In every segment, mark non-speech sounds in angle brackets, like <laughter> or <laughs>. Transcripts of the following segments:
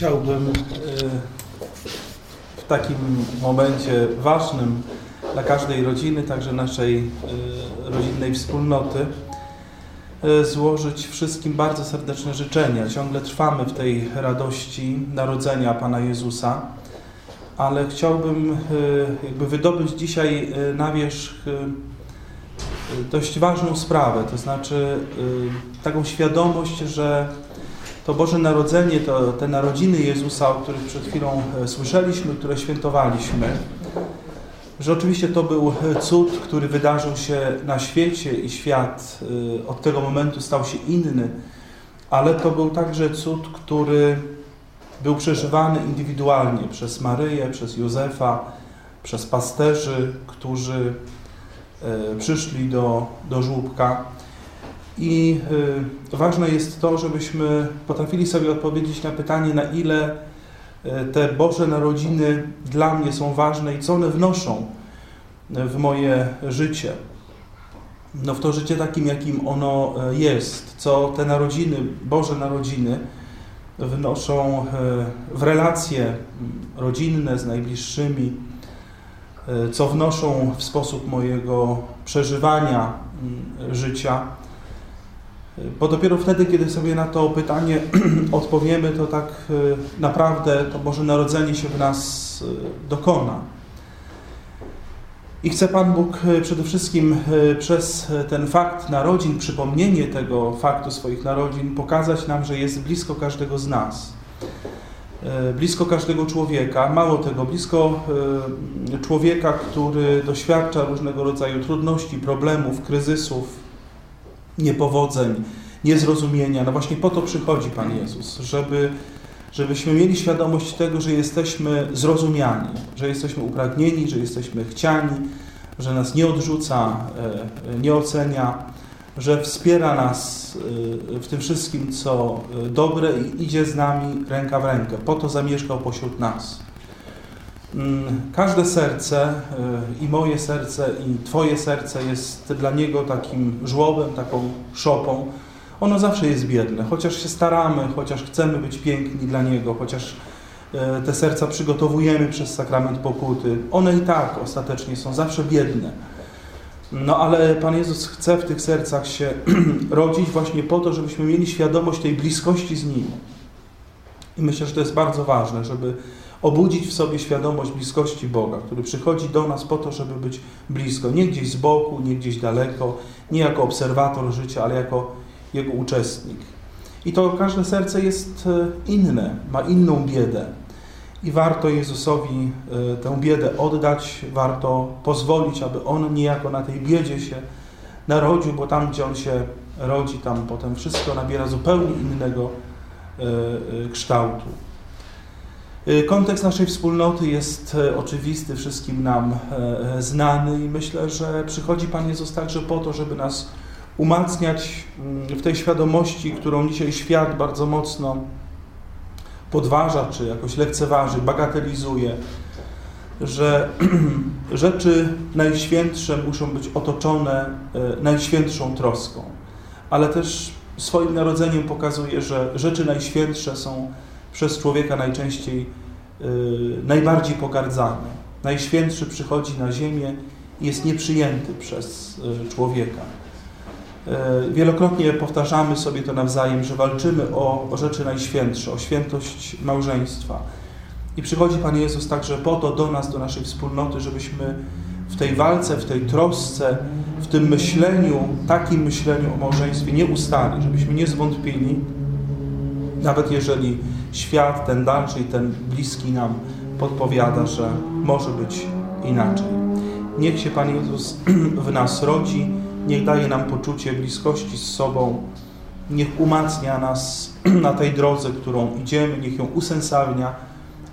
Chciałbym y, w takim momencie ważnym dla każdej rodziny, także naszej y, rodzinnej wspólnoty, y, złożyć wszystkim bardzo serdeczne życzenia. Ciągle trwamy w tej radości narodzenia Pana Jezusa, ale chciałbym jakby wydobyć dzisiaj na wierzch dość ważną sprawę, to znaczy taką świadomość, że to Boże Narodzenie, to te narodziny Jezusa, o których przed chwilą e, słyszeliśmy, które świętowaliśmy, że oczywiście to był e, cud, który wydarzył się na świecie i świat e, od tego momentu stał się inny, ale to był także cud, który był przeżywany indywidualnie przez Maryję, przez Józefa, przez pasterzy, którzy przyszli do, do żłóbka. I y, ważne jest to, żebyśmy potrafili sobie odpowiedzieć na pytanie, na ile y, te Boże Narodziny dla mnie są ważne i co one wnoszą w moje życie. No w to życie takim, jakim ono y, jest, co te narodziny, Boże Narodziny wnoszą w relacje mm, rodzinne z najbliższymi, co wnoszą w sposób mojego przeżywania mm, życia bo dopiero wtedy, kiedy sobie na to pytanie <clears throat> odpowiemy, to tak e, naprawdę to Boże Narodzenie się w nas e, dokona. I chce Pan Bóg e, przede wszystkim przez ten fakt narodzin, przypomnienie tego faktu swoich narodzin, pokazać nam, że jest blisko każdego z nas. Blisko każdego człowieka, mało tego, blisko człowieka, który doświadcza różnego rodzaju trudności, problemów, kryzysów, niepowodzeń, niezrozumienia. No właśnie po to przychodzi Pan Jezus, żeby, żebyśmy mieli świadomość tego, że jesteśmy zrozumiani, że jesteśmy upragnieni, że jesteśmy chciani, że nas nie odrzuca, e, nie ocenia, że wspiera nas e, w tym wszystkim, co e, dobre i idzie z nami ręka w rękę. Po to zamieszkał pośród nas. Mm, każde serce y, i moje serce i Twoje serce jest dla Niego takim żłobem, taką szopą. Ono zawsze jest biedne, chociaż się staramy, chociaż chcemy być piękni dla Niego, chociaż y, te serca przygotowujemy przez sakrament pokuty. One i tak ostatecznie są zawsze biedne. No ale Pan Jezus chce w tych sercach się <clears throat> rodzić właśnie po to, żebyśmy mieli świadomość tej bliskości z Nim. I myślę, że to jest bardzo ważne, żeby obudzić w sobie świadomość bliskości Boga, który przychodzi do nas po to, żeby być blisko. Nie gdzieś z boku, nie gdzieś daleko, nie jako obserwator życia, ale jako jego uczestnik. I to każde serce jest e, inne, ma inną biedę. I warto Jezusowi e, tę biedę oddać, warto pozwolić, aby On niejako na tej biedzie się narodził, bo tam, gdzie On się rodzi, tam potem wszystko nabiera zupełnie innego e, kształtu. Y, kontekst naszej wspólnoty jest e, oczywisty, wszystkim nam e, e, znany i myślę, że przychodzi Pan Jezus także po to, żeby nas umacniać mm, w tej świadomości, którą dzisiaj świat bardzo mocno podważa, czy jakoś lekceważy, bagatelizuje, że <clears throat> rzeczy najświętsze muszą być otoczone najświętszą troską, ale też swoim narodzeniem pokazuje, że rzeczy najświętsze są przez człowieka najczęściej yy, najbardziej pogardzany. Najświętszy przychodzi na ziemię i jest nieprzyjęty przez yy, człowieka. Yy, wielokrotnie powtarzamy sobie to nawzajem, że walczymy o, o rzeczy najświętsze, o świętość małżeństwa. I przychodzi Pan Jezus także po to do nas, do naszej wspólnoty, żebyśmy w tej walce, w tej trosce, w tym myśleniu, takim myśleniu o małżeństwie nie ustali, żebyśmy nie zwątpili, nawet jeżeli świat, ten dalszy i ten bliski nam podpowiada, że może być inaczej. Niech się Pan Jezus <clears throat> w nas rodzi, niech daje nam poczucie bliskości z sobą, niech umacnia nas <clears throat> na tej drodze, którą idziemy, niech ją usensownia,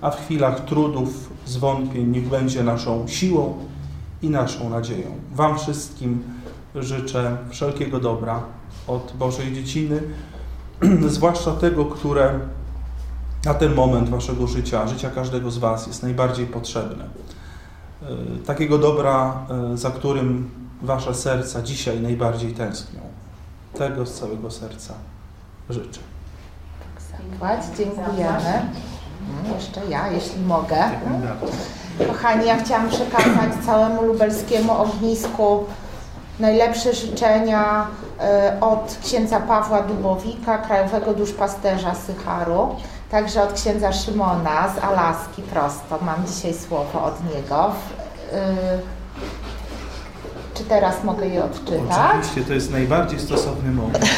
a w chwilach trudów, zwątpień niech będzie naszą siłą i naszą nadzieją. Wam wszystkim życzę wszelkiego dobra od Bożej dzieciny, <clears throat> zwłaszcza tego, które na ten moment waszego życia, życia każdego z was jest najbardziej potrzebne. E, takiego dobra, e, za którym wasze serca dzisiaj najbardziej tęsknią. Tego z całego serca życzę. Dziękujemy. Mm, jeszcze ja, jeśli mogę. Kochani, ja chciałam przekazać całemu lubelskiemu ognisku najlepsze życzenia e, od księdza Pawła Dubowika, krajowego duszpasterza Sycharu, także od księdza Szymona z Alaski prosto. Mam dzisiaj słowo od niego. E, czy teraz mogę je odczytać? Oczywiście, to jest najbardziej stosowny moment. <laughs>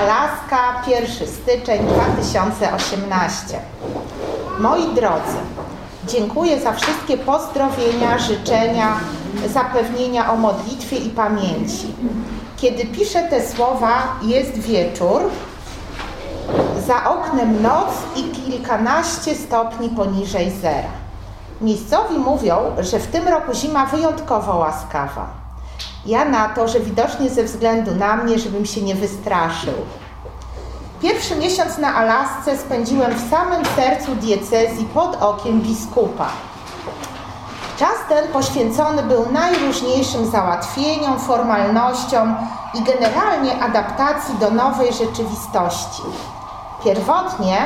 Alaska, 1 styczeń 2018. Moi drodzy, dziękuję za wszystkie pozdrowienia, życzenia, zapewnienia o modlitwie i pamięci. Kiedy piszę te słowa, jest wieczór, za oknem noc i kilkanaście stopni poniżej zera. Miejscowi mówią, że w tym roku zima wyjątkowo łaskawa. Ja na to, że widocznie ze względu na mnie, żebym się nie wystraszył. Pierwszy miesiąc na Alasce spędziłem w samym sercu diecezji pod okiem biskupa. Czas ten poświęcony był najróżniejszym załatwieniom, formalnościom i generalnie adaptacji do nowej rzeczywistości. Pierwotnie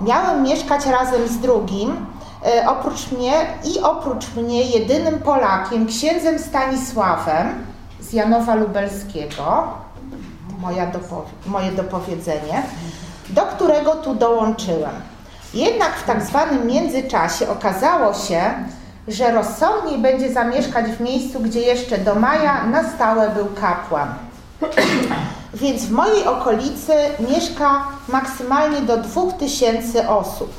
miałem mieszkać razem z drugim, e, oprócz mnie i oprócz mnie jedynym Polakiem, księdzem Stanisławem z Janowa Lubelskiego, moja dopowie moje dopowiedzenie, do którego tu dołączyłem. Jednak w tak zwanym międzyczasie okazało się, że rozsądniej będzie zamieszkać w miejscu, gdzie jeszcze do maja na stałe był kapłan. Więc w mojej okolicy mieszka maksymalnie do 2000 osób.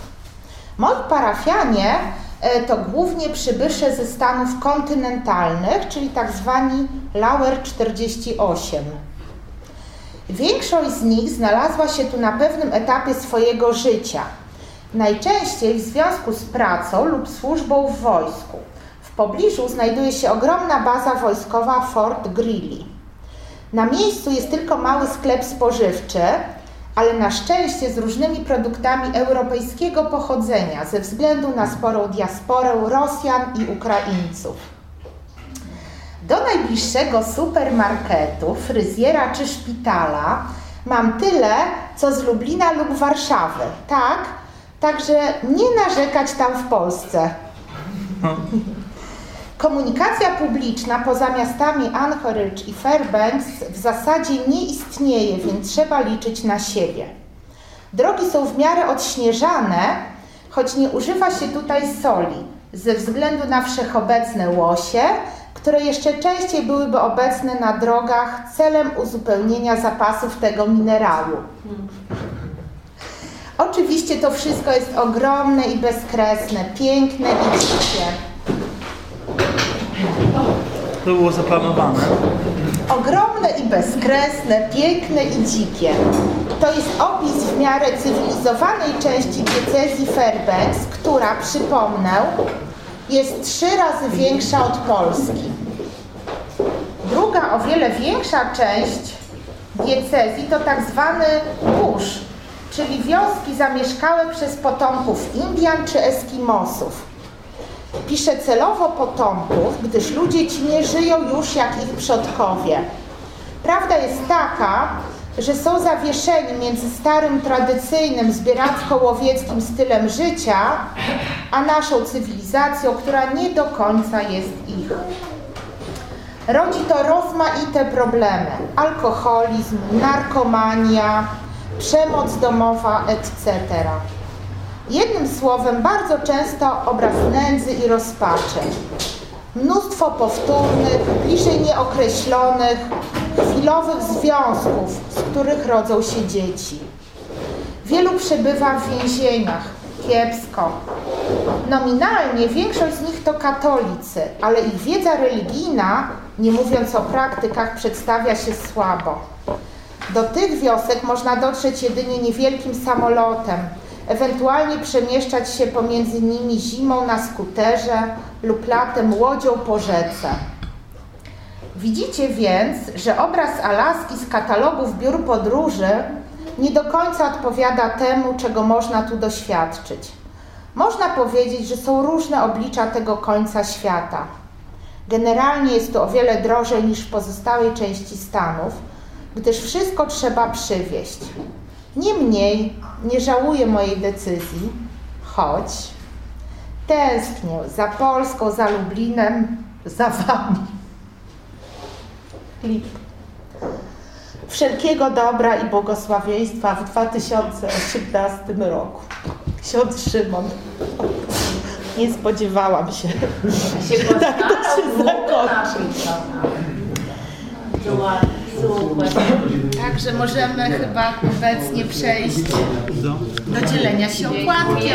Moi parafianie e, to głównie przybysze ze stanów kontynentalnych, czyli tak zwani Lauer 48. Większość z nich znalazła się tu na pewnym etapie swojego życia – najczęściej w związku z pracą lub służbą w wojsku. W pobliżu znajduje się ogromna baza wojskowa Fort Greely. Na miejscu jest tylko mały sklep spożywczy, ale na szczęście z różnymi produktami europejskiego pochodzenia ze względu na sporą diasporę Rosjan i Ukraińców. Do najbliższego supermarketu, fryzjera czy szpitala mam tyle, co z Lublina lub Warszawy. Tak, Także nie narzekać tam w Polsce. Komunikacja publiczna poza miastami Anchorage i Fairbanks w zasadzie nie istnieje, więc trzeba liczyć na siebie. Drogi są w miarę odśnieżane, choć nie używa się tutaj soli ze względu na wszechobecne łosie, które jeszcze częściej byłyby obecne na drogach celem uzupełnienia zapasów tego minerału. Oczywiście to wszystko jest ogromne i bezkresne, piękne i dzikie. To było zaplanowane. Ogromne i bezkresne, piękne i dzikie. To jest opis w miarę cywilizowanej części diecezji Fairbanks, która, przypomnę, jest trzy razy większa od Polski. Druga, o wiele większa część diecezji to tak zwany Bush, czyli wioski zamieszkałe przez potomków Indian czy Eskimosów. Piszę celowo potomków, gdyż ludzie ci nie żyją już jak ich przodkowie. Prawda jest taka, że są zawieszeni między starym, tradycyjnym, zbieracko-łowieckim stylem życia, a naszą cywilizacją, która nie do końca jest ich. Rodzi to rozmaite problemy. Alkoholizm, narkomania, przemoc domowa, etc. Jednym słowem, bardzo często obraz nędzy i rozpaczy. Mnóstwo powtórnych, bliżej nieokreślonych, chwilowych związków, z których rodzą się dzieci. Wielu przebywa w więzieniach, kiepsko. Nominalnie większość z nich to katolicy, ale ich wiedza religijna, nie mówiąc o praktykach, przedstawia się słabo. Do tych wiosek można dotrzeć jedynie niewielkim samolotem, ewentualnie przemieszczać się pomiędzy nimi zimą na skuterze lub latem łodzią po rzece. Widzicie więc, że obraz Alaski z katalogów biur podróży nie do końca odpowiada temu, czego można tu doświadczyć. Można powiedzieć, że są różne oblicza tego końca świata. Generalnie jest tu o wiele drożej niż w pozostałej części Stanów, gdyż wszystko trzeba przywieźć. Niemniej nie żałuję mojej decyzji, choć tęsknię za Polską, za Lublinem, za Wami. Lip. Wszelkiego dobra i błogosławieństwa w 2018 roku. Ksiądz Szymon. Nie spodziewałam się. się Tak to się zakończy. Także możemy chyba obecnie przejść do dzielenia się opłatkiem.